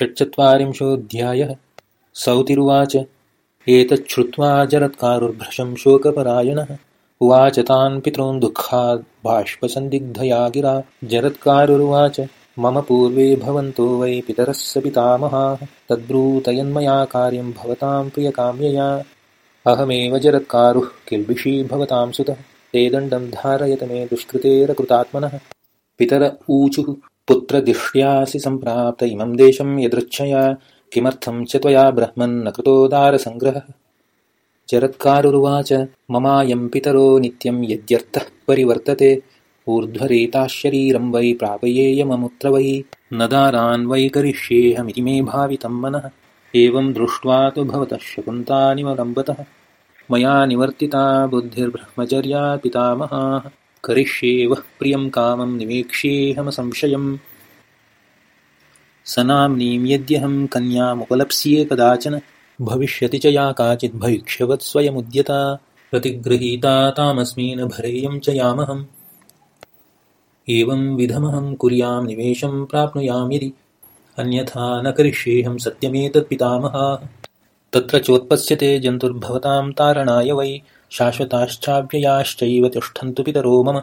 षट्चत्वारिंशोऽध्यायः। सौतिरुवाच। एतच्छ्रुत्वा जरत्कारुर्भृशं शोकपरायणः। उवाच तान् पितॄन् दुःखाद् बाष्पसन्दिग्धया गिरा जरत्कारुरुवाच मम पूर्वे भवन्तो वै पितरः पितामहाः। तद्ब्रूतयन्मया कार्यं भवतां प्रियकाम्यया। अहमेव जरत्कारुः किल्बिषी भवतां सुतः। ते दण्डं धारयत मे दुष्कृतेरकृतात्मनः। पितर ऊचुः पुत्रदिष्ट्यासि सम्प्राप्त इमं देशं यदृच्छया किमर्थं च त्वया ब्रह्मन्न कृतोदारसङ्ग्रहः? जरत्कारुरुवाच ममायं पितरो नित्यं यद्यर्थः परिवर्तते ऊर्ध्वरेताशरीरं वै प्रापयेयममुत्र वै न दारान् वै करिष्येऽहमिति मे भावितं मनः। एवं दृष्ट्वा तु भवतः शकुन्तानिवलम्बतः मया निवर्तिता बुद्धिर्ब्रह्मचर्या पितामहाः करिष्येवः प्रियं कामं निवेक्ष्येऽहमसंशयम् सनाम्नीं यद्यहं कन्यामुपलप्स्ये कदाचन भविष्यति च या काचिद्भैक्ष्यवत् स्वयमुद्यता प्रतिगृहीता तामस्मिन् भरेयं च यामहम्। एवं विधमहं कुर्यां निवेशं प्राप्नुयां यदि अन्यथा न करिष्येऽहं सत्यमेतत्पितामहाः तत्र चोत्पत्स्यते जन्तुर्भवतां तारणाय वै शाश्वताश्चाव्ययाश्चैव तिष्ठन्तु पितरो मम